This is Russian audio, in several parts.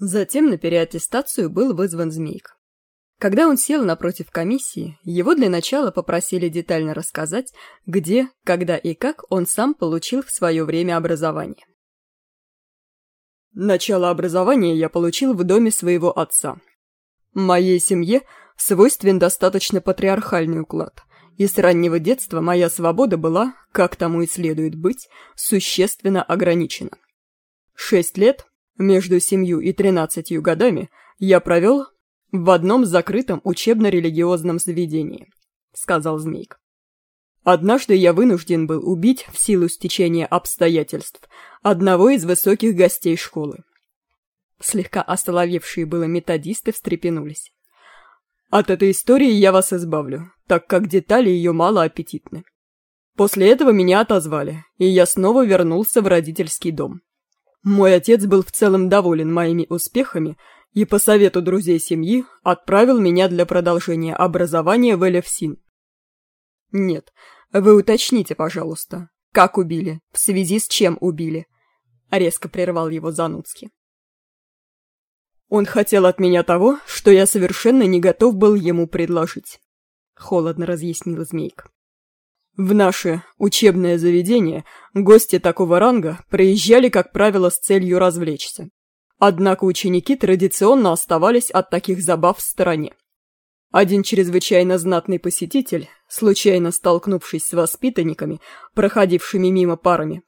Затем на переаттестацию был вызван Змейк. Когда он сел напротив комиссии, его для начала попросили детально рассказать, где, когда и как он сам получил в свое время образование. Начало образования я получил в доме своего отца. Моей семье свойствен достаточно патриархальный уклад, и с раннего детства моя свобода была, как тому и следует быть, существенно ограничена. Шесть лет, между семью и тринадцатью годами, я провел в одном закрытом учебно-религиозном заведении», — сказал Змейк. «Однажды я вынужден был убить в силу стечения обстоятельств одного из высоких гостей школы». Слегка остоловевшие было методисты встрепенулись. «От этой истории я вас избавлю, так как детали ее мало аппетитны. После этого меня отозвали, и я снова вернулся в родительский дом. Мой отец был в целом доволен моими успехами и по совету друзей семьи отправил меня для продолжения образования в Элевсин. Нет, вы уточните, пожалуйста, как убили, в связи с чем убили? Резко прервал его Зануцкий. Он хотел от меня того, что я совершенно не готов был ему предложить. Холодно разъяснил Змейк. В наше учебное заведение гости такого ранга приезжали, как правило, с целью развлечься. Однако ученики традиционно оставались от таких забав в стороне. Один чрезвычайно знатный посетитель, случайно столкнувшись с воспитанниками, проходившими мимо парами,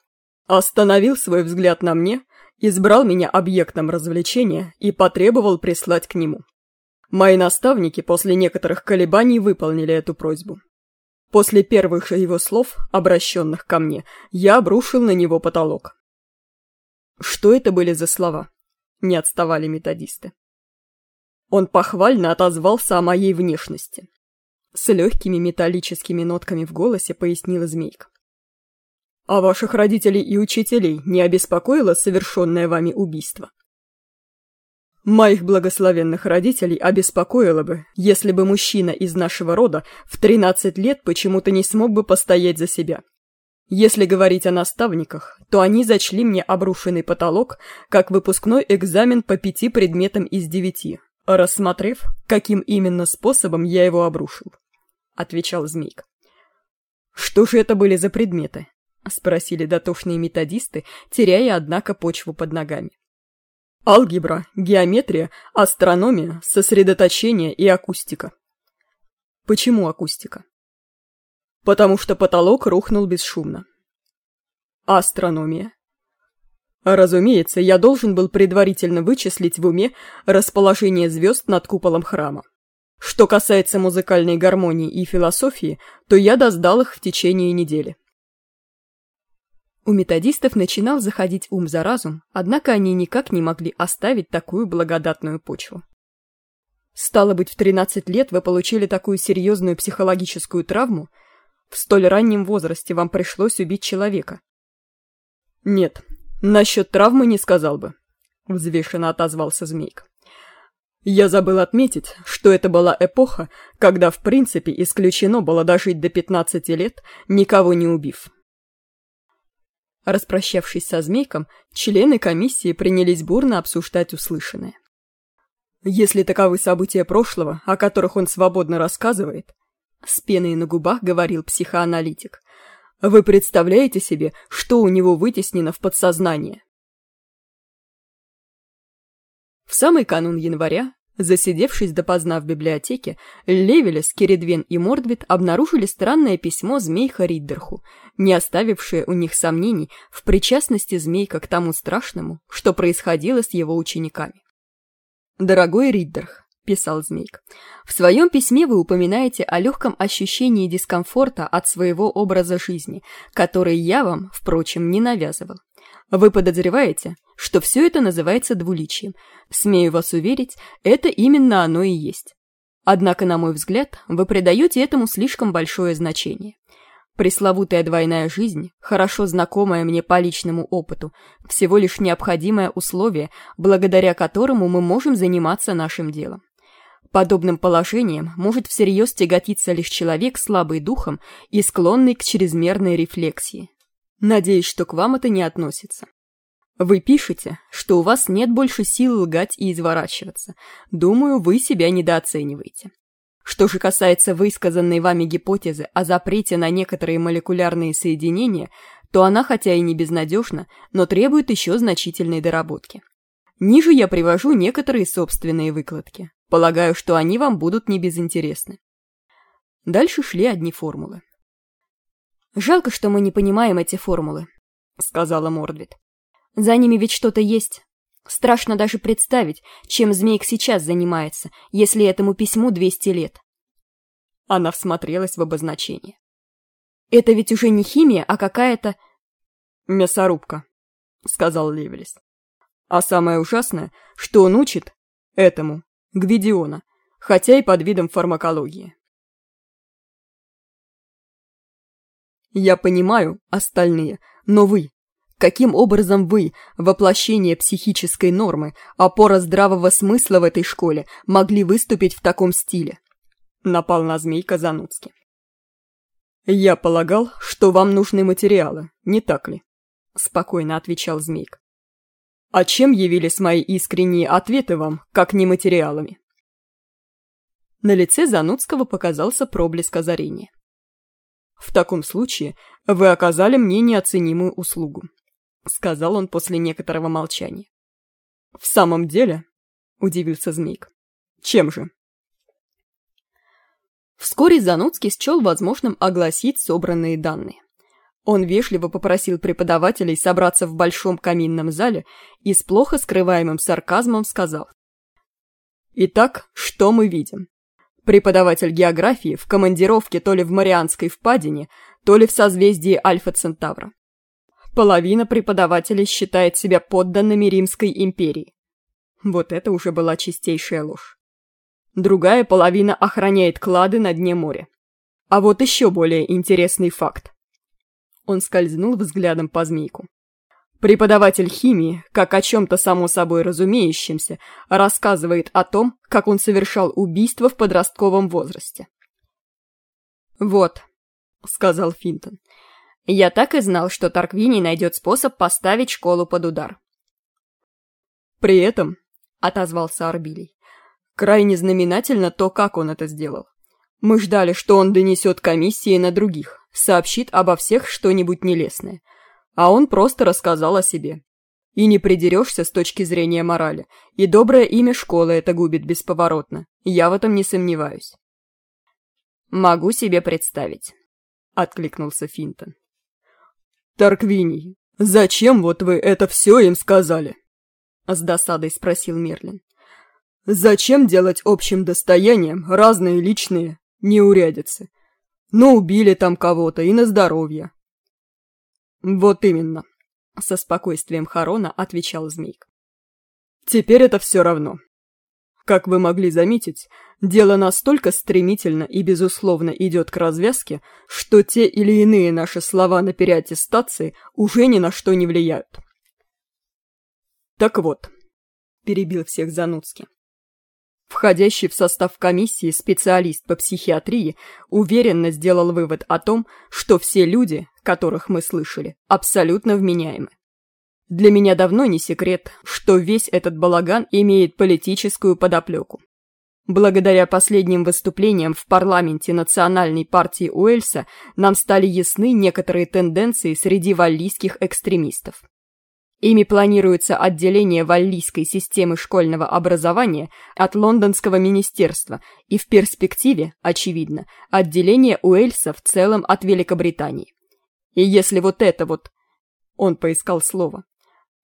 остановил свой взгляд на мне, избрал меня объектом развлечения и потребовал прислать к нему. Мои наставники после некоторых колебаний выполнили эту просьбу. После первых же его слов, обращенных ко мне, я обрушил на него потолок. Что это были за слова? не отставали методисты. Он похвально отозвался о моей внешности. С легкими металлическими нотками в голосе пояснила Змейка. «А ваших родителей и учителей не обеспокоило совершенное вами убийство?» «Моих благословенных родителей обеспокоило бы, если бы мужчина из нашего рода в 13 лет почему-то не смог бы постоять за себя. Если говорить о наставниках, то они зачли мне обрушенный потолок как выпускной экзамен по пяти предметам из девяти, рассмотрев, каким именно способом я его обрушил, — отвечал Змейк. «Что же это были за предметы?» — спросили дотошные методисты, теряя, однако, почву под ногами. «Алгебра, геометрия, астрономия, сосредоточение и акустика». «Почему акустика?» потому что потолок рухнул бесшумно. Астрономия. Разумеется, я должен был предварительно вычислить в уме расположение звезд над куполом храма. Что касается музыкальной гармонии и философии, то я доздал их в течение недели. У методистов начинал заходить ум за разум, однако они никак не могли оставить такую благодатную почву. Стало быть, в 13 лет вы получили такую серьезную психологическую травму, в столь раннем возрасте вам пришлось убить человека. Нет, насчет травмы не сказал бы, взвешенно отозвался Змейк. Я забыл отметить, что это была эпоха, когда в принципе исключено было дожить до 15 лет, никого не убив. Распрощавшись со Змейком, члены комиссии принялись бурно обсуждать услышанное. Если таковы события прошлого, о которых он свободно рассказывает, с пеной на губах говорил психоаналитик. Вы представляете себе, что у него вытеснено в подсознание? В самый канун января, засидевшись допоздна в библиотеке, Левелес, Кередвен и Мордвит обнаружили странное письмо Змейха Риддерху, не оставившее у них сомнений в причастности Змейка к тому страшному, что происходило с его учениками. «Дорогой Риддерх, — писал Змейк. «В своем письме вы упоминаете о легком ощущении дискомфорта от своего образа жизни, который я вам, впрочем, не навязывал. Вы подозреваете, что все это называется двуличием. Смею вас уверить, это именно оно и есть. Однако, на мой взгляд, вы придаете этому слишком большое значение. Пресловутая двойная жизнь, хорошо знакомая мне по личному опыту, всего лишь необходимое условие, благодаря которому мы можем заниматься нашим делом. Подобным положением может всерьез тяготиться лишь человек слабый духом и склонный к чрезмерной рефлексии. Надеюсь, что к вам это не относится. Вы пишете, что у вас нет больше сил лгать и изворачиваться. Думаю, вы себя недооцениваете. Что же касается высказанной вами гипотезы о запрете на некоторые молекулярные соединения, то она хотя и не безнадежна, но требует еще значительной доработки. Ниже я привожу некоторые собственные выкладки. Полагаю, что они вам будут не безинтересны. Дальше шли одни формулы. «Жалко, что мы не понимаем эти формулы», — сказала Мордвит. «За ними ведь что-то есть. Страшно даже представить, чем Змейк сейчас занимается, если этому письму 200 лет». Она всмотрелась в обозначение. «Это ведь уже не химия, а какая-то...» «Мясорубка», — сказал Левелис. «А самое ужасное, что он учит этому, Гвидиона, хотя и под видом фармакологии». Я понимаю, остальные, но вы, каким образом вы, воплощение психической нормы, опора здравого смысла в этой школе, могли выступить в таком стиле? Напал на змейка Зануцкий. «Я полагал, что вам нужны материалы, не так ли?» Спокойно отвечал змейк. «А чем явились мои искренние ответы вам, как не материалами?» На лице Зануцкого показался проблеск озарения. «В таком случае вы оказали мне неоценимую услугу», — сказал он после некоторого молчания. «В самом деле?» — удивился Змейк. «Чем же?» Вскоре Зануцкий счел возможным огласить собранные данные. Он вежливо попросил преподавателей собраться в большом каминном зале и с плохо скрываемым сарказмом сказал. «Итак, что мы видим? Преподаватель географии в командировке то ли в Марианской впадине, то ли в созвездии Альфа-Центавра. Половина преподавателей считает себя подданными Римской империи. Вот это уже была чистейшая ложь. Другая половина охраняет клады на дне моря. А вот еще более интересный факт. Он скользнул взглядом по змейку. Преподаватель химии, как о чем-то само собой разумеющемся, рассказывает о том, как он совершал убийство в подростковом возрасте. «Вот», — сказал Финтон, — «я так и знал, что Тарквини найдет способ поставить школу под удар». «При этом», — отозвался Арбилий, — «крайне знаменательно то, как он это сделал. Мы ждали, что он донесет комиссии на других, сообщит обо всех что-нибудь нелестное» а он просто рассказал о себе. И не придерешься с точки зрения морали, и доброе имя школы это губит бесповоротно, я в этом не сомневаюсь. «Могу себе представить», — откликнулся Финтон. «Тарквиний, зачем вот вы это все им сказали?» — с досадой спросил Мерлин. «Зачем делать общим достоянием разные личные неурядицы? Ну, убили там кого-то и на здоровье, «Вот именно», — со спокойствием Харона отвечал Змейк. «Теперь это все равно. Как вы могли заметить, дело настолько стремительно и безусловно идет к развязке, что те или иные наши слова на переаттестации уже ни на что не влияют». «Так вот», — перебил всех Зануцкий, Входящий в состав комиссии специалист по психиатрии уверенно сделал вывод о том, что все люди, которых мы слышали, абсолютно вменяемы. Для меня давно не секрет, что весь этот балаган имеет политическую подоплеку. Благодаря последним выступлениям в парламенте Национальной партии Уэльса нам стали ясны некоторые тенденции среди валлийских экстремистов. Ими планируется отделение валлийской системы школьного образования от лондонского министерства и в перспективе, очевидно, отделение Уэльса в целом от Великобритании. И если вот это вот, он поискал слово,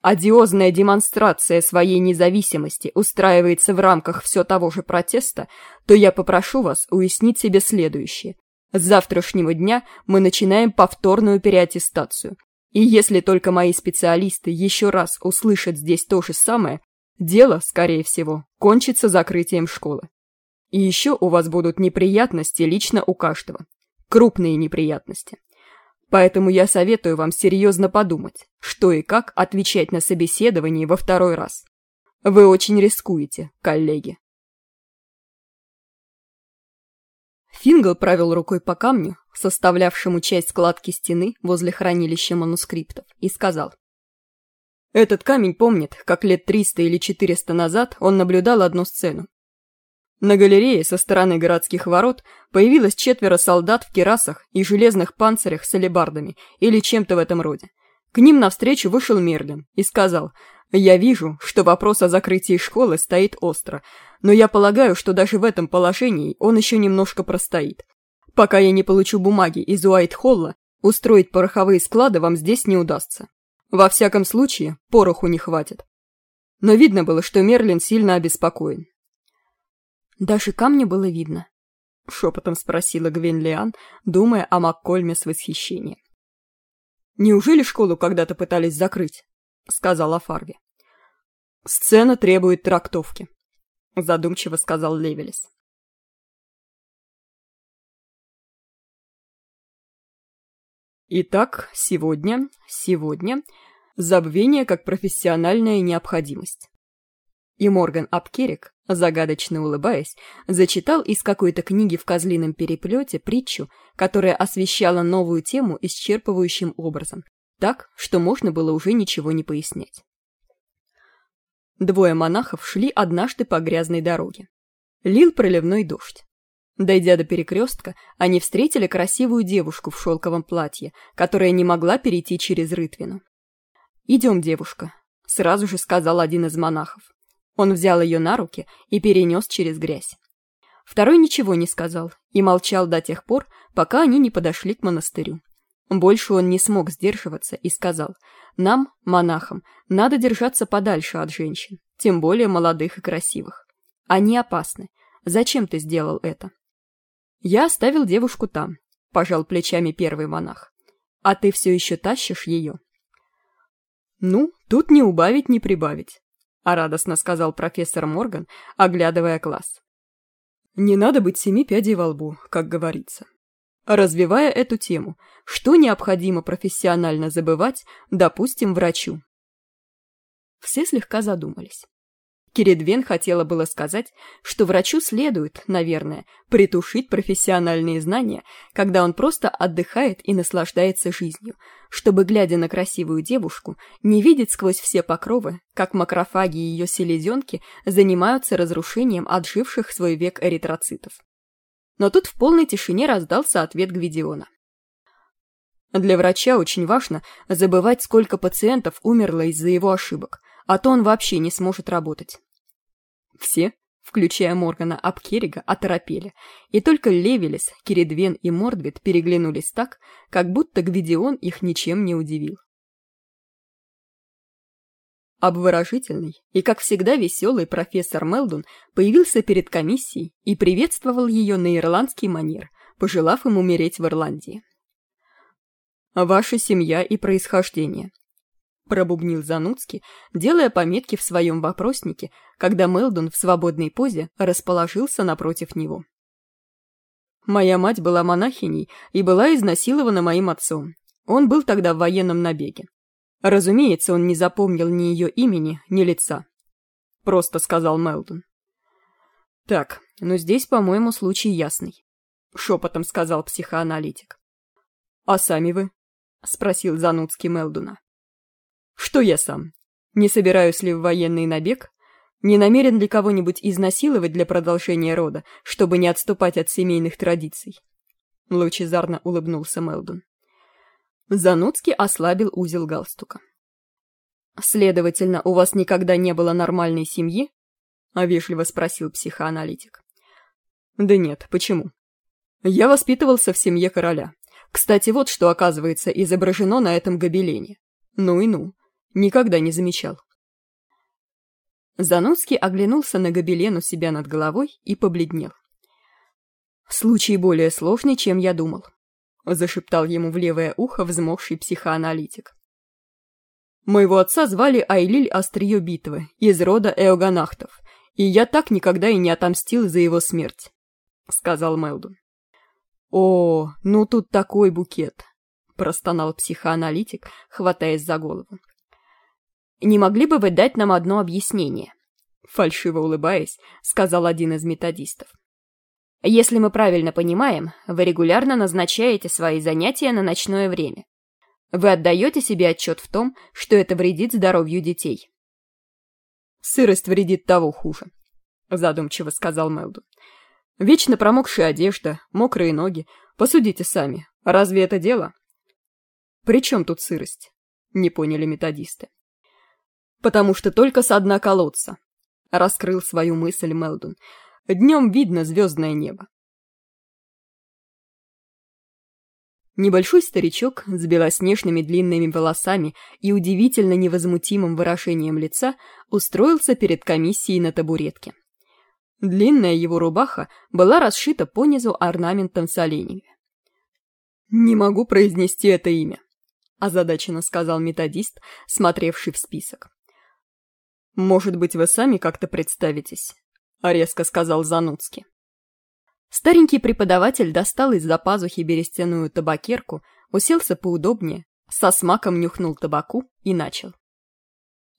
одиозная демонстрация своей независимости устраивается в рамках все того же протеста, то я попрошу вас уяснить себе следующее. С завтрашнего дня мы начинаем повторную переаттестацию. И если только мои специалисты еще раз услышат здесь то же самое, дело, скорее всего, кончится закрытием школы. И еще у вас будут неприятности лично у каждого. Крупные неприятности. Поэтому я советую вам серьезно подумать, что и как отвечать на собеседовании во второй раз. Вы очень рискуете, коллеги. Фингал провел рукой по камню, составлявшему часть складки стены возле хранилища манускриптов, и сказал. Этот камень помнит, как лет 300 или 400 назад он наблюдал одну сцену. На галерее со стороны городских ворот появилось четверо солдат в керасах и железных панцирях с алебардами или чем-то в этом роде. К ним навстречу вышел Мерлин и сказал, «Я вижу, что вопрос о закрытии школы стоит остро, но я полагаю, что даже в этом положении он еще немножко простоит. Пока я не получу бумаги из Уайт-Холла, устроить пороховые склады вам здесь не удастся. Во всяком случае, пороху не хватит. Но видно было, что Мерлин сильно обеспокоен. «Даже камня было видно?» — шепотом спросила Гвен думая о Маккольме с восхищением. «Неужели школу когда-то пытались закрыть?» — сказала Фарви. «Сцена требует трактовки», — задумчиво сказал Левелес. Итак, сегодня, сегодня, забвение как профессиональная необходимость. И Морган Апкерик, загадочно улыбаясь, зачитал из какой-то книги в козлином переплете притчу, которая освещала новую тему исчерпывающим образом, так, что можно было уже ничего не пояснять. Двое монахов шли однажды по грязной дороге. Лил проливной дождь. Дойдя до перекрестка, они встретили красивую девушку в шелковом платье, которая не могла перейти через рытвину. «Идем, девушка», — сразу же сказал один из монахов. Он взял ее на руки и перенес через грязь. Второй ничего не сказал и молчал до тех пор, пока они не подошли к монастырю. Больше он не смог сдерживаться и сказал, «Нам, монахам, надо держаться подальше от женщин, тем более молодых и красивых. Они опасны. Зачем ты сделал это?» «Я оставил девушку там», — пожал плечами первый монах. «А ты все еще тащишь ее?» «Ну, тут не убавить, не прибавить», — а радостно сказал профессор Морган, оглядывая класс. «Не надо быть семи пядей во лбу, как говорится». Развивая эту тему, что необходимо профессионально забывать, допустим, врачу? Все слегка задумались. Киридвен хотела было сказать, что врачу следует, наверное, притушить профессиональные знания, когда он просто отдыхает и наслаждается жизнью, чтобы, глядя на красивую девушку, не видеть сквозь все покровы, как макрофаги и ее селезенки занимаются разрушением отживших свой век эритроцитов. Но тут в полной тишине раздался ответ Гвидиона. Для врача очень важно забывать, сколько пациентов умерло из-за его ошибок, а то он вообще не сможет работать. Все, включая Моргана Апкерига, оторопели, и только Левелес, Киридвен и Мордвит переглянулись так, как будто Гвидион их ничем не удивил. Обворожительный и, как всегда, веселый профессор Мелдун появился перед комиссией и приветствовал ее на ирландский манер, пожелав им умереть в Ирландии. «Ваша семья и происхождение», пробубнил Зануцкий, делая пометки в своем вопроснике, когда Мелдон в свободной позе расположился напротив него. Моя мать была монахиней и была изнасилована моим отцом. Он был тогда в военном набеге. Разумеется, он не запомнил ни ее имени, ни лица. Просто сказал Мелдон. Так, но здесь, по-моему, случай ясный. Шепотом сказал психоаналитик. А сами вы? Спросил Зануцкий Мелдуна. Что я сам? Не собираюсь ли в военный набег? Не намерен ли кого-нибудь изнасиловать для продолжения рода, чтобы не отступать от семейных традиций? Лучезарно улыбнулся Мелдон. Зануцкий ослабил узел галстука. «Следовательно, у вас никогда не было нормальной семьи?» — вежливо спросил психоаналитик. «Да нет, почему? Я воспитывался в семье короля. Кстати, вот что, оказывается, изображено на этом гобелене. Ну и ну. Никогда не замечал. Зануцкий оглянулся на гобелен у себя над головой и побледнел. «Случай более сложный, чем я думал», — зашептал ему в левое ухо взмокший психоаналитик. «Моего отца звали Айлиль Острие Битвы, из рода Эоганахтов, и я так никогда и не отомстил за его смерть», — сказал Мелдун. «О, ну тут такой букет», — простонал психоаналитик, хватаясь за голову. Не могли бы вы дать нам одно объяснение?» Фальшиво улыбаясь, сказал один из методистов. «Если мы правильно понимаем, вы регулярно назначаете свои занятия на ночное время. Вы отдаете себе отчет в том, что это вредит здоровью детей?» «Сырость вредит того хуже», — задумчиво сказал Мелду. «Вечно промокшая одежда, мокрые ноги. Посудите сами. Разве это дело?» «При чем тут сырость?» — не поняли методисты. «Потому что только со дна колодца», — раскрыл свою мысль Мелдун. «Днем видно звездное небо. Небольшой старичок с белоснежными длинными волосами и удивительно невозмутимым выражением лица устроился перед комиссией на табуретке. Длинная его рубаха была расшита понизу орнаментом с оленями. «Не могу произнести это имя», — озадаченно сказал методист, смотревший в список. «Может быть, вы сами как-то представитесь?» — резко сказал Зануцкий. Старенький преподаватель достал из-за пазухи берестяную табакерку, уселся поудобнее, со смаком нюхнул табаку и начал.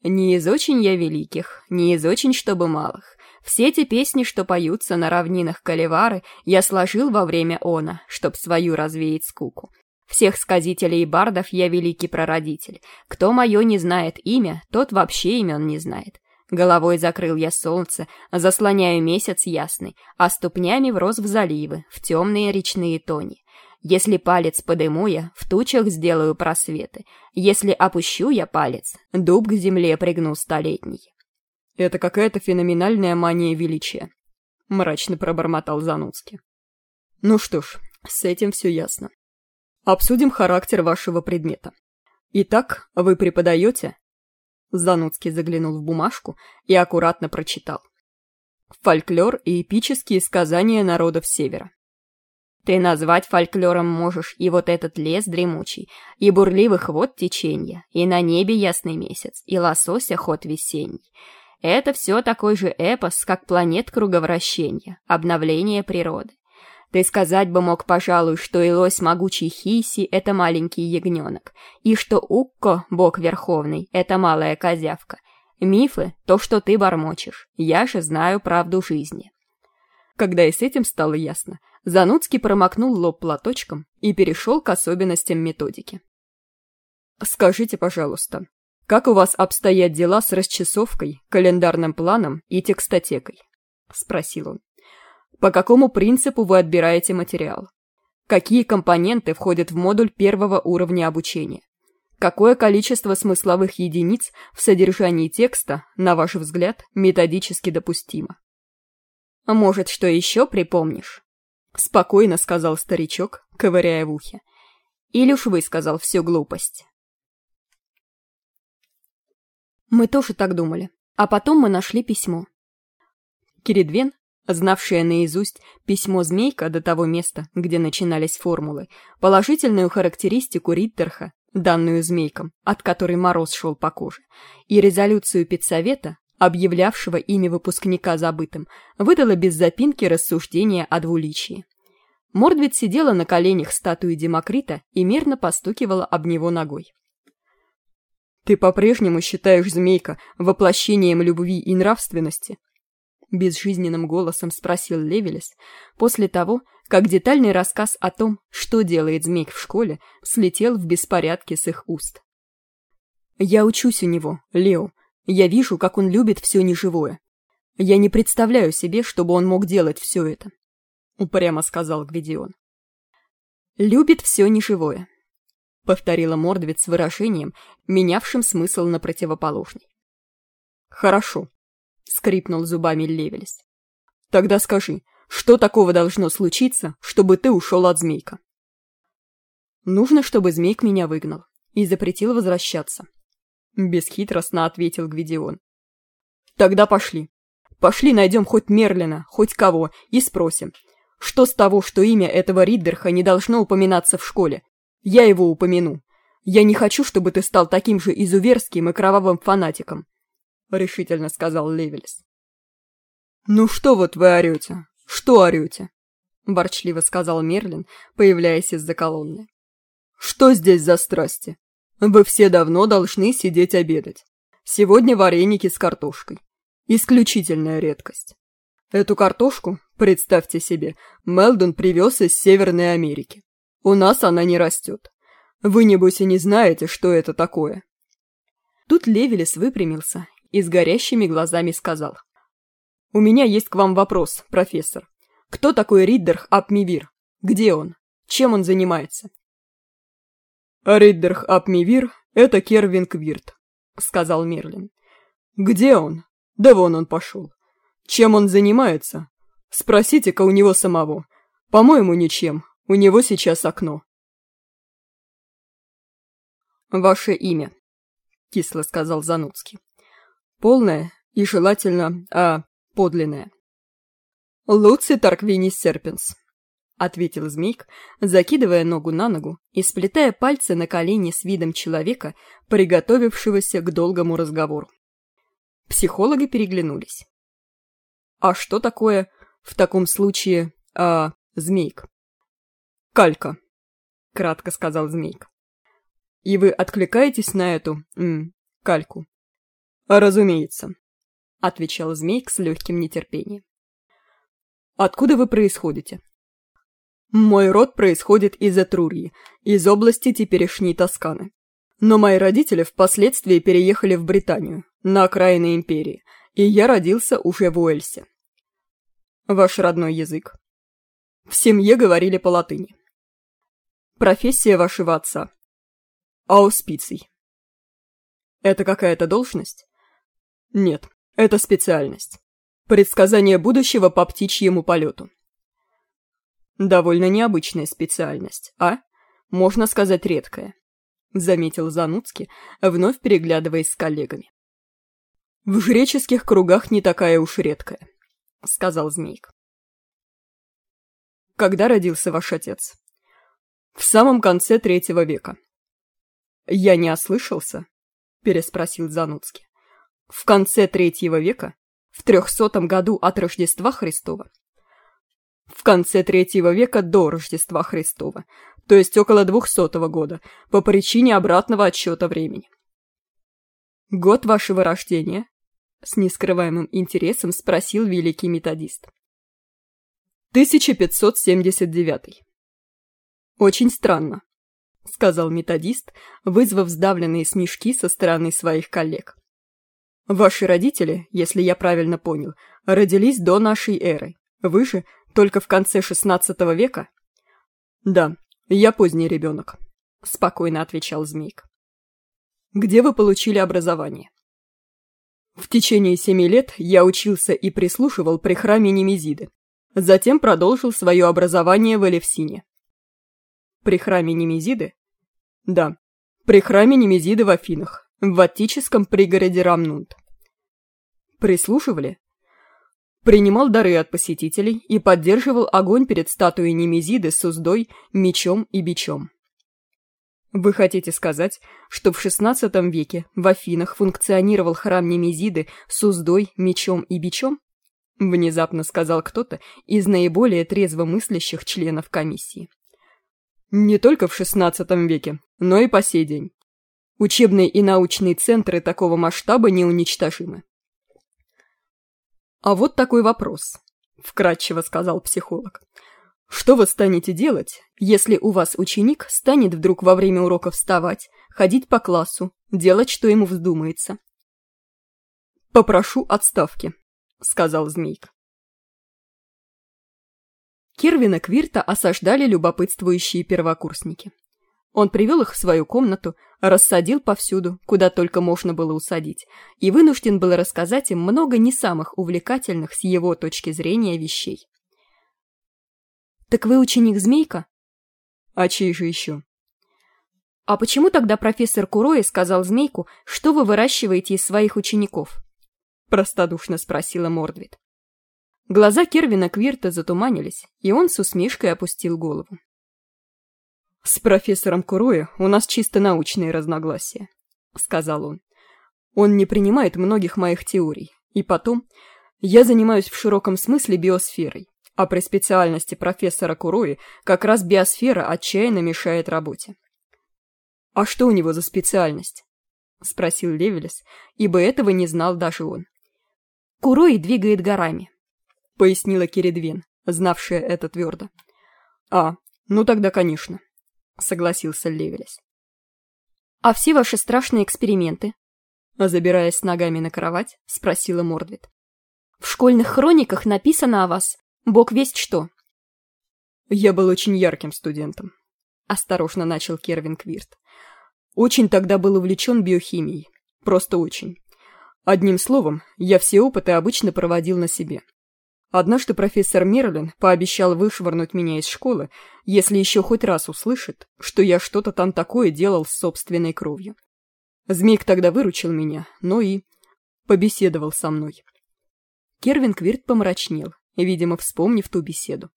«Не из очень я великих, не из очень чтобы малых. Все эти песни, что поются на равнинах Калевары, я сложил во время она, чтоб свою развеять скуку. Всех сказителей и бардов я великий прародитель. Кто мое не знает имя, тот вообще имен не знает. Головой закрыл я солнце, заслоняю месяц ясный, а ступнями врос в заливы, в темные речные тони. Если палец подыму я, в тучах сделаю просветы. Если опущу я палец, дуб к земле пригну столетний. Это какая-то феноменальная мания величия, мрачно пробормотал Зануцкий. Ну что ж, с этим все ясно. Обсудим характер вашего предмета. Итак, вы преподаете Зануцкий заглянул в бумажку и аккуратно прочитал. Фольклор и эпические сказания народов Севера. Ты назвать фольклором можешь и вот этот лес дремучий, и бурливых вод теченья, и на небе ясный месяц, и лосося ход весенний. Это все такой же эпос, как планет круговращения, обновление природы. Ты сказать бы мог, пожалуй, что и лось могучий Хиси — это маленький ягненок, и что Укко, бог верховный, — это малая козявка. Мифы — то, что ты бормочешь. Я же знаю правду жизни. Когда и с этим стало ясно, Зануцкий промокнул лоб платочком и перешел к особенностям методики. «Скажите, пожалуйста, как у вас обстоят дела с расчесовкой, календарным планом и текстотекой?» — спросил он. По какому принципу вы отбираете материал? Какие компоненты входят в модуль первого уровня обучения? Какое количество смысловых единиц в содержании текста, на ваш взгляд, методически допустимо? А может, что еще припомнишь? Спокойно сказал старичок, ковыряя в ухе. Или уж высказал всю глупость. Мы тоже так думали. А потом мы нашли письмо. Киридвен, знавшая наизусть письмо Змейка до того места, где начинались формулы, положительную характеристику Риттерха, данную Змейком, от которой мороз шел по коже, и резолюцию педсовета, объявлявшего имя выпускника забытым, выдала без запинки рассуждения о двуличии. Мордвит сидела на коленях статуи Демокрита и мирно постукивала об него ногой. «Ты по-прежнему считаешь Змейка воплощением любви и нравственности?» Безжизненным голосом спросил Левелес после того, как детальный рассказ о том, что делает змей в школе, слетел в беспорядке с их уст. «Я учусь у него, Лео. Я вижу, как он любит все неживое. Я не представляю себе, чтобы он мог делать все это», — упрямо сказал Гвидион. «Любит все неживое», — повторила Мордвит с выражением, менявшим смысл на противоположный. «Хорошо», — скрипнул зубами Левелес. «Тогда скажи, что такого должно случиться, чтобы ты ушел от змейка?» «Нужно, чтобы змейк меня выгнал и запретил возвращаться», — бесхитростно ответил Гвидион. «Тогда пошли. Пошли найдем хоть Мерлина, хоть кого, и спросим, что с того, что имя этого Риддерха не должно упоминаться в школе? Я его упомяну. Я не хочу, чтобы ты стал таким же изуверским и кровавым фанатиком. — решительно сказал Левелес. «Ну что вот вы орете? Что орете?» — ворчливо сказал Мерлин, появляясь из-за колонны. «Что здесь за страсти? Вы все давно должны сидеть обедать. Сегодня вареники с картошкой. Исключительная редкость. Эту картошку, представьте себе, Мелдон привез из Северной Америки. У нас она не растет. Вы, небось, и не знаете, что это такое?» Тут Левелес выпрямился и с горящими глазами сказал. «У меня есть к вам вопрос, профессор. Кто такой Риддерх Апмивир? Где он? Чем он занимается?» «Риддерх Апмивир — это Кервин Квирт», — сказал Мерлин. «Где он? Да вон он пошел. Чем он занимается? Спросите-ка у него самого. По-моему, ничем. У него сейчас окно». «Ваше имя», — кисло сказал Зануцкий. «Полное и желательно, а подлинное». «Луци Тарквинис Серпенс», — ответил Змейк, закидывая ногу на ногу и сплетая пальцы на колени с видом человека, приготовившегося к долгому разговору. Психологи переглянулись. «А что такое, в таком случае, а, Змейк?» «Калька», — кратко сказал Змейк. И вы откликаетесь на эту, м, кальку? Разумеется, отвечал Змейк с легким нетерпением. Откуда вы происходите? Мой род происходит из Этрурии, из области теперешней Тосканы. Но мои родители впоследствии переехали в Британию, на окраины империи, и я родился уже в Уэльсе. Ваш родной язык? В семье говорили по латыни. Профессия вашего отца? Ауспиций. Это какая-то должность? Нет, это специальность. Предсказание будущего по птичьему полету. Довольно необычная специальность, а? Можно сказать, редкая. Заметил Зануцкий, вновь переглядываясь с коллегами. В жреческих кругах не такая уж редкая, сказал Змейк. Когда родился ваш отец? В самом конце третьего века, «Я не ослышался?» – переспросил Зануцкий. «В конце третьего века? В трехсотом году от Рождества Христова?» «В конце третьего века до Рождества Христова, то есть около двухсотого года, по причине обратного отсчета времени». «Год вашего рождения?» – с нескрываемым интересом спросил великий методист. 1579. Очень странно. — сказал методист, вызвав сдавленные смешки со стороны своих коллег. «Ваши родители, если я правильно понял, родились до нашей эры. Вы же только в конце XVI века?» «Да, я поздний ребенок», — спокойно отвечал Змейк. «Где вы получили образование?» В течение семи лет я учился и прислушивал при храме Немезиды. Затем продолжил свое образование в Элевсине. При храме Немезиды да, при храме Немезиды в Афинах, в Аттическом пригороде Рамнунт. Прислушивали? Принимал дары от посетителей и поддерживал огонь перед статуей Немезиды с уздой, мечом и бичом. Вы хотите сказать, что в XVI веке в Афинах функционировал храм Немезиды с уздой, мечом и бичом? Внезапно сказал кто-то из наиболее трезво мыслящих членов комиссии. Не только в XVI веке, но и по сей день. Учебные и научные центры такого масштаба неуничтожимы. «А вот такой вопрос», — вкратчиво сказал психолог. «Что вы станете делать, если у вас ученик станет вдруг во время урока вставать, ходить по классу, делать, что ему вздумается?» «Попрошу отставки», — сказал Змейк. Кервина Квирта осаждали любопытствующие первокурсники. Он привел их в свою комнату, рассадил повсюду, куда только можно было усадить, и вынужден был рассказать им много не самых увлекательных с его точки зрения вещей. «Так вы ученик Змейка?» «А чей же еще?» «А почему тогда профессор Курои сказал Змейку, что вы выращиваете из своих учеников?» Простодушно спросила Мордвит. Глаза Кервина Квирта затуманились, и он с усмешкой опустил голову. «С профессором Куроя у нас чисто научные разногласия», — сказал он. «Он не принимает многих моих теорий. И потом, я занимаюсь в широком смысле биосферой, а при специальности профессора Курои как раз биосфера отчаянно мешает работе». «А что у него за специальность?» — спросил Левелес, ибо этого не знал даже он. «Курои двигает горами», пояснила Киридвин, знавшая это твердо. «А, ну тогда, конечно», — согласился Левелес. «А все ваши страшные эксперименты?» Забираясь ногами на кровать, спросила Мордвит. «В школьных хрониках написано о вас. Бог весть что». «Я был очень ярким студентом», — осторожно начал Кервин Квирт. «Очень тогда был увлечен биохимией. Просто очень. Одним словом, я все опыты обычно проводил на себе. Однажды профессор Мерлин пообещал вышвырнуть меня из школы, если еще хоть раз услышит, что я что-то там такое делал с собственной кровью. Змейк тогда выручил меня, но и побеседовал со мной. Кервин Квирт помрачнел, видимо, вспомнив ту беседу.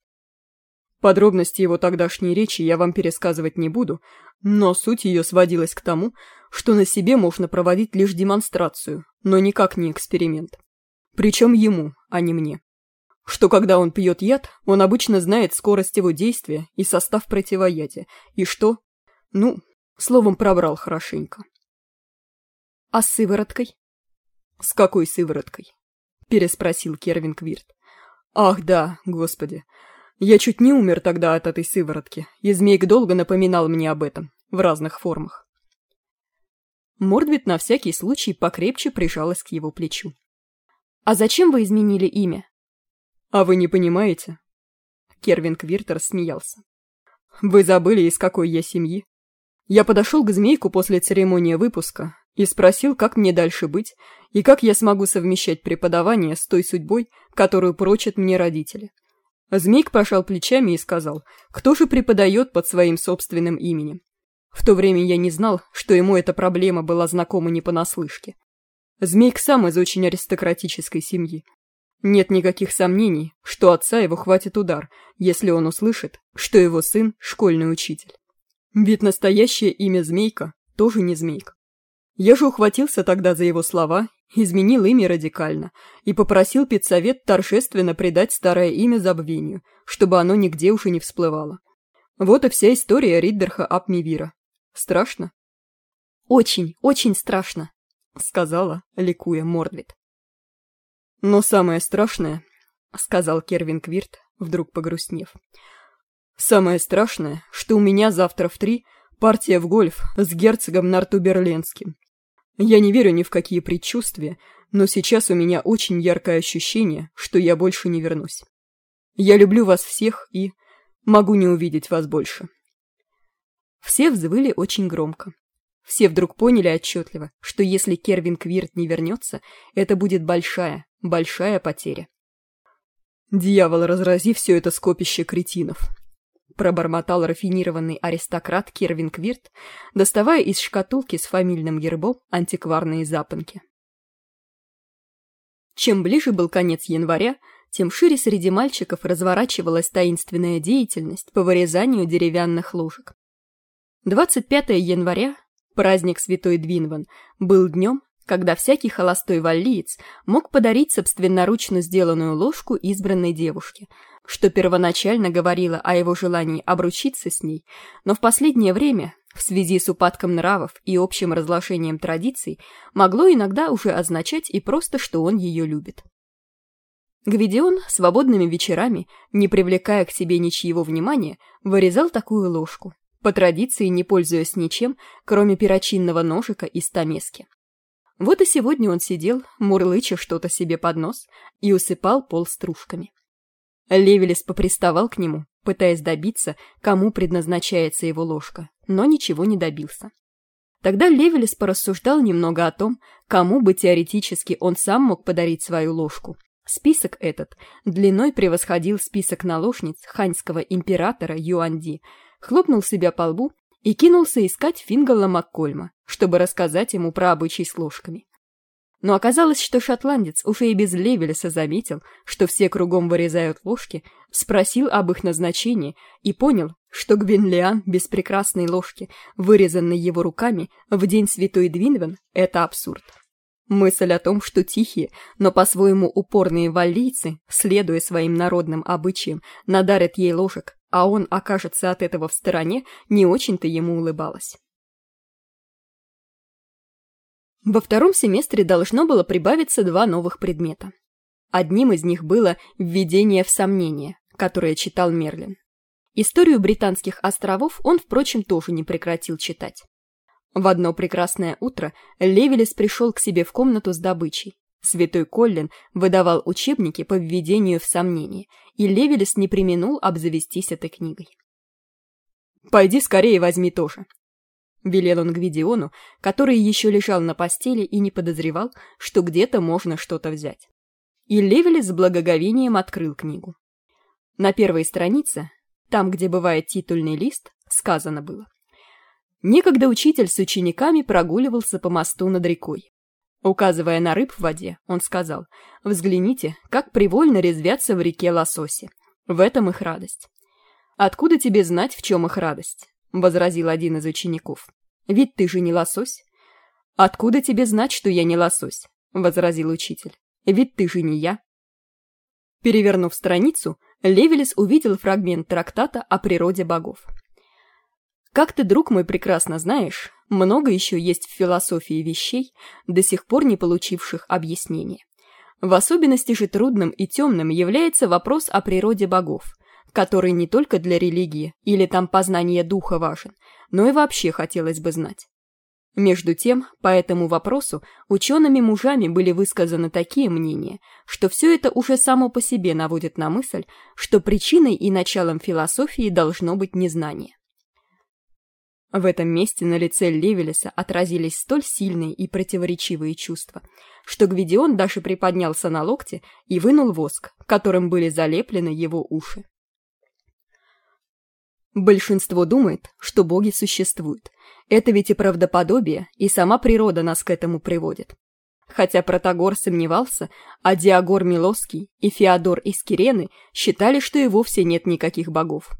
Подробности его тогдашней речи я вам пересказывать не буду, но суть ее сводилась к тому, что на себе можно проводить лишь демонстрацию, но никак не эксперимент. Причем ему, а не мне что когда он пьет яд, он обычно знает скорость его действия и состав противоядия, и что... Ну, словом, пробрал хорошенько. «А с сывороткой?» «С какой сывороткой?» — переспросил Кервин Квирт. «Ах, да, господи. Я чуть не умер тогда от этой сыворотки, и Змейк долго напоминал мне об этом, в разных формах». Мордвит на всякий случай покрепче прижалась к его плечу. «А зачем вы изменили имя?» «А вы не понимаете?» Кервин Квиртер смеялся. «Вы забыли, из какой я семьи? Я подошел к Змейку после церемонии выпуска и спросил, как мне дальше быть и как я смогу совмещать преподавание с той судьбой, которую прочат мне родители. Змейк пошел плечами и сказал, кто же преподает под своим собственным именем. В то время я не знал, что ему эта проблема была знакома не понаслышке. Змейк сам из очень аристократической семьи, нет никаких сомнений, что отца его хватит удар, если он услышит, что его сын – школьный учитель. Ведь настоящее имя Змейка тоже не Змейка. Я же ухватился тогда за его слова, изменил имя радикально и попросил педсовет торжественно придать старое имя забвению, чтобы оно нигде уже не всплывало. Вот и вся история Риддерха Апмивира. Страшно? «Очень, очень страшно», — сказала, ликуя Мордвит. «Но самое страшное», — сказал Кервин Квирт, вдруг погрустнев, «самое страшное, что у меня завтра в три партия в гольф с герцогом Нартуберленским. Я не верю ни в какие предчувствия, но сейчас у меня очень яркое ощущение, что я больше не вернусь. Я люблю вас всех и могу не увидеть вас больше». Все взвыли очень громко. Все вдруг поняли отчетливо, что если Кервин Квирт не вернется, это будет большая, большая потеря. «Дьявол, разрази все это скопище кретинов!» пробормотал рафинированный аристократ Кервин Квирт, доставая из шкатулки с фамильным гербом антикварные запонки. Чем ближе был конец января, тем шире среди мальчиков разворачивалась таинственная деятельность по вырезанию деревянных ложек. 25 января Праздник Святой Двинван был днем, когда всякий холостой валлиец мог подарить собственноручно сделанную ложку избранной девушке, что первоначально говорило о его желании обручиться с ней, но в последнее время, в связи с упадком нравов и общим разглашением традиций, могло иногда уже означать и просто, что он ее любит. Гвидион свободными вечерами, не привлекая к себе ничьего внимания, вырезал такую ложку, по традиции не пользуясь ничем, кроме перочинного ножика и стамески. Вот и сегодня он сидел, мурлыча что-то себе под нос, и усыпал пол стружками. Левелес поприставал к нему, пытаясь добиться, кому предназначается его ложка, но ничего не добился. Тогда Левелес порассуждал немного о том, кому бы теоретически он сам мог подарить свою ложку. Список этот длиной превосходил список наложниц ханьского императора Юанди, хлопнул себя по лбу и кинулся искать Фингала Маккольма, чтобы рассказать ему про обычай с ложками. Но оказалось, что шотландец уже и без Левелеса заметил, что все кругом вырезают ложки, спросил об их назначении и понял, что Гвинлиан без прекрасной ложки, вырезанной его руками в день святой Двинвен, это абсурд. Мысль о том, что тихие, но по-своему упорные валлийцы, следуя своим народным обычаям, надарят ей ложек, а он окажется от этого в стороне, не очень-то ему улыбалась. Во втором семестре должно было прибавиться два новых предмета. Одним из них было «Введение в сомнение», которое читал Мерлин. Историю британских островов он, впрочем, тоже не прекратил читать. В одно прекрасное утро Левелес пришел к себе в комнату с добычей. Святой Коллин выдавал учебники по введению в сомнение, и Левелес не применул обзавестись этой книгой. «Пойди скорее возьми тоже», — велел он Гвидиону, который еще лежал на постели и не подозревал, что где-то можно что-то взять. И Левелес с благоговением открыл книгу. На первой странице, там, где бывает титульный лист, сказано было. Некогда учитель с учениками прогуливался по мосту над рекой. Указывая на рыб в воде, он сказал, «Взгляните, как привольно резвятся в реке лососи. В этом их радость». «Откуда тебе знать, в чем их радость?» — возразил один из учеников. «Ведь ты же не лосось». «Откуда тебе знать, что я не лосось?» — возразил учитель. «Ведь ты же не я». Перевернув страницу, Левелес увидел фрагмент трактата о природе богов. Как ты, друг мой, прекрасно знаешь, много еще есть в философии вещей, до сих пор не получивших объяснения. В особенности же трудным и темным является вопрос о природе богов, который не только для религии или там познания духа важен, но и вообще хотелось бы знать. Между тем, по этому вопросу учеными-мужами были высказаны такие мнения, что все это уже само по себе наводит на мысль, что причиной и началом философии должно быть незнание. В этом месте на лице Левелеса отразились столь сильные и противоречивые чувства, что Гвидион даже приподнялся на локте и вынул воск, которым были залеплены его уши. Большинство думает, что боги существуют. Это ведь и правдоподобие, и сама природа нас к этому приводит. Хотя Протагор сомневался, а Диагор Милоский и Феодор из Кирены считали, что и вовсе нет никаких богов.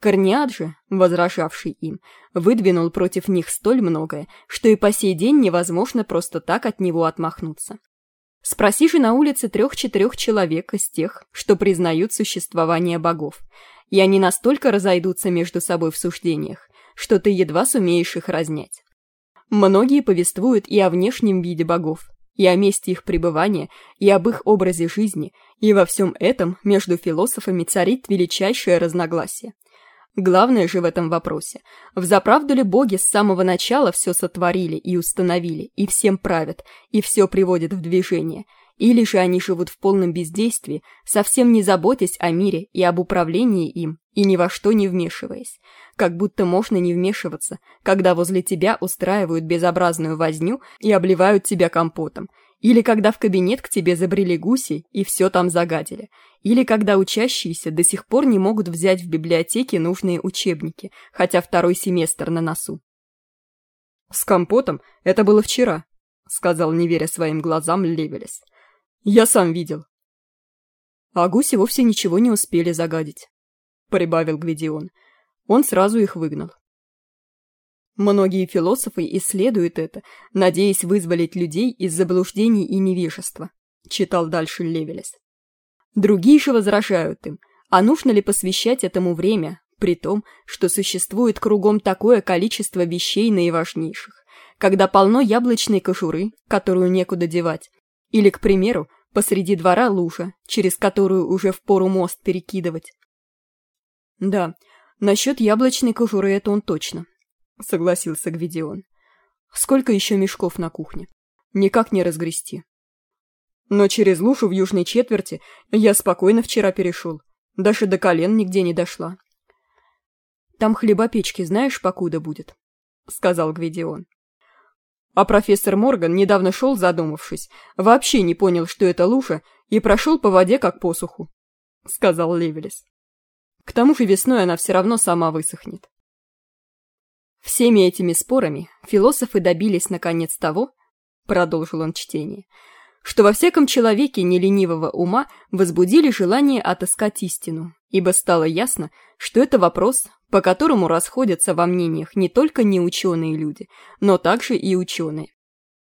Корниад же, возражавший им, выдвинул против них столь многое, что и по сей день невозможно просто так от него отмахнуться. Спроси же на улице трех-четырех человек из тех, что признают существование богов, и они настолько разойдутся между собой в суждениях, что ты едва сумеешь их разнять. Многие повествуют и о внешнем виде богов, и о месте их пребывания, и об их образе жизни, и во всем этом между философами царит величайшее разногласие. Главное же в этом вопросе, взаправду ли боги с самого начала все сотворили и установили, и всем правят, и все приводят в движение, или же они живут в полном бездействии, совсем не заботясь о мире и об управлении им, и ни во что не вмешиваясь. Как будто можно не вмешиваться, когда возле тебя устраивают безобразную возню и обливают тебя компотом, или когда в кабинет к тебе забрели гуси и все там загадили. Или когда учащиеся до сих пор не могут взять в библиотеке нужные учебники, хотя второй семестр на носу. «С компотом это было вчера», — сказал, не веря своим глазам, Левелес. «Я сам видел». А гуси вовсе ничего не успели загадить, — прибавил Гвидион. Он сразу их выгнал. Многие философы исследуют это, надеясь вызволить людей из заблуждений и невежества, читал дальше Левелес. Другие же возражают им, а нужно ли посвящать этому время, при том, что существует кругом такое количество вещей наиважнейших, когда полно яблочной кожуры, которую некуда девать, или, к примеру, посреди двора лужа, через которую уже впору мост перекидывать. Да, насчет яблочной кожуры это он точно, — согласился Гвидион. «Сколько еще мешков на кухне? Никак не разгрести». «Но через лужу в южной четверти я спокойно вчера перешел. Даже до колен нигде не дошла». «Там хлебопечки знаешь, покуда будет?» — сказал Гвидион. А профессор Морган недавно шел, задумавшись, вообще не понял, что это лужа, и прошел по воде, как по суху, — сказал Левелес. К тому же весной она все равно сама высохнет. Всеми этими спорами философы добились наконец того, продолжил он чтение, что во всяком человеке неленивого ума возбудили желание отыскать истину, ибо стало ясно, что это вопрос, по которому расходятся во мнениях не только неученые люди, но также и ученые.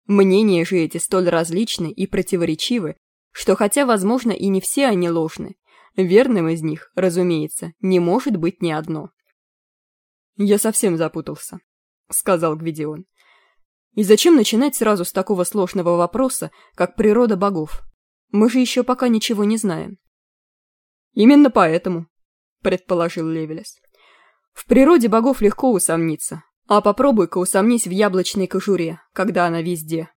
Мнения же эти столь различны и противоречивы, что хотя, возможно, и не все они ложны, верным из них, разумеется, не может быть ни одно. «Я совсем запутался», — сказал Гвидион. «И зачем начинать сразу с такого сложного вопроса, как природа богов? Мы же еще пока ничего не знаем». «Именно поэтому», — предположил Левелес. «В природе богов легко усомниться, А попробуй-ка усомнись в яблочной кожуре, когда она везде.